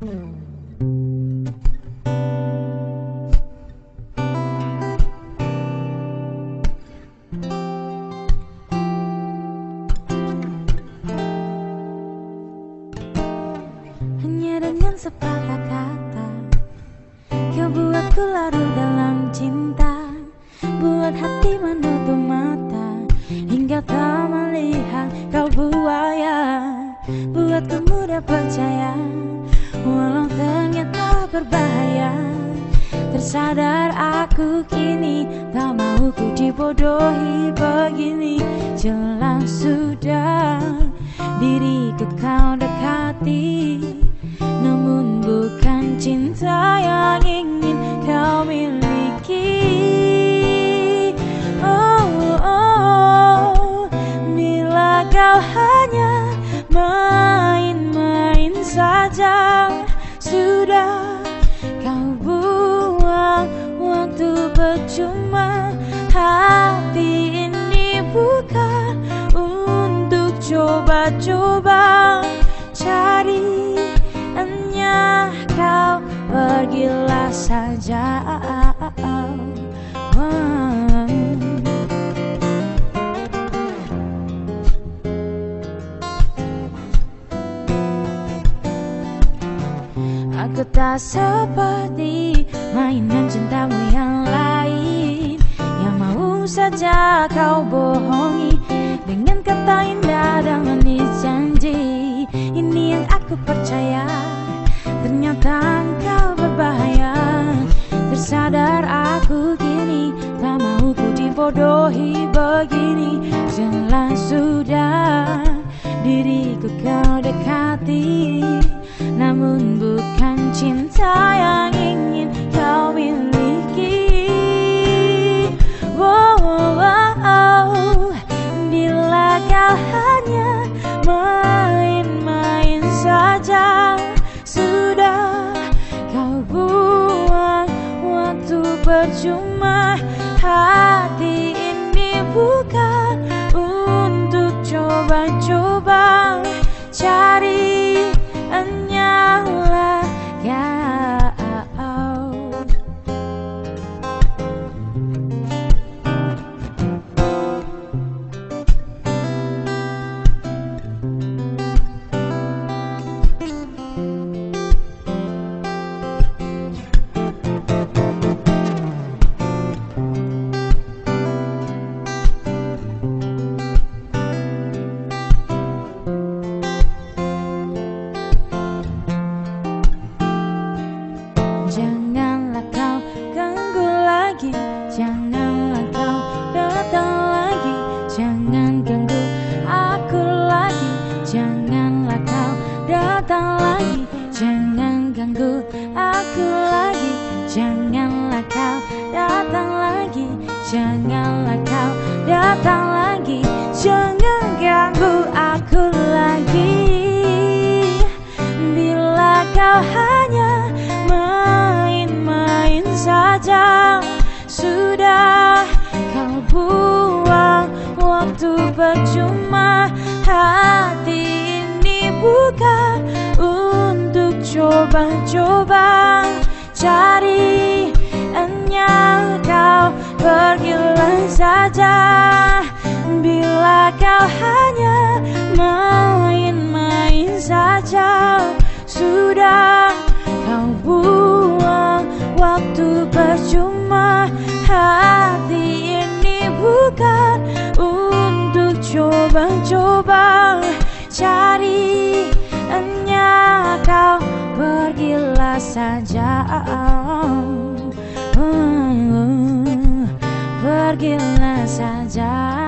Hanya dengan sepatah kata Kau buatku larut dalam cinta. Buat hati menutup mata Hingga tak melihat kau buaya. Buatku mudah percaya Walau ternyata berbahaya Tersadar aku kini Tak mau ku dibodohi begini Jelas sudah Diriku kau dekati Namun bukan cinta yang ingin kau miliki Oh, oh, oh. Bila kau hanya main-main saja percuma Hati ini bukan untuk coba-coba cari Hanya kau pergilah saja. Aku tak seperti saja kau bohongi. Dengan kata indah dan manis janji Ini yang aku percaya. Ternyata engkau berbahaya. Tersadar aku kini Tak mau ku dibodohi begini. Jelas sudah Diriku kau dekati percuma ganggu aku lagi. Janganlah kau datang lagi. Janganlah kau datang lagi. Jangan ganggu aku lagi. Bila kau hanya main-main saja Sudah kau buang waktu percuma. Hati coba-coba Cari hanya kau pergilah saja. Bila kau hanya main-main saja Sudah kau buang waktu percuma. Hati ini bukan untuk coba-coba saja. Hmm, Pergilah saja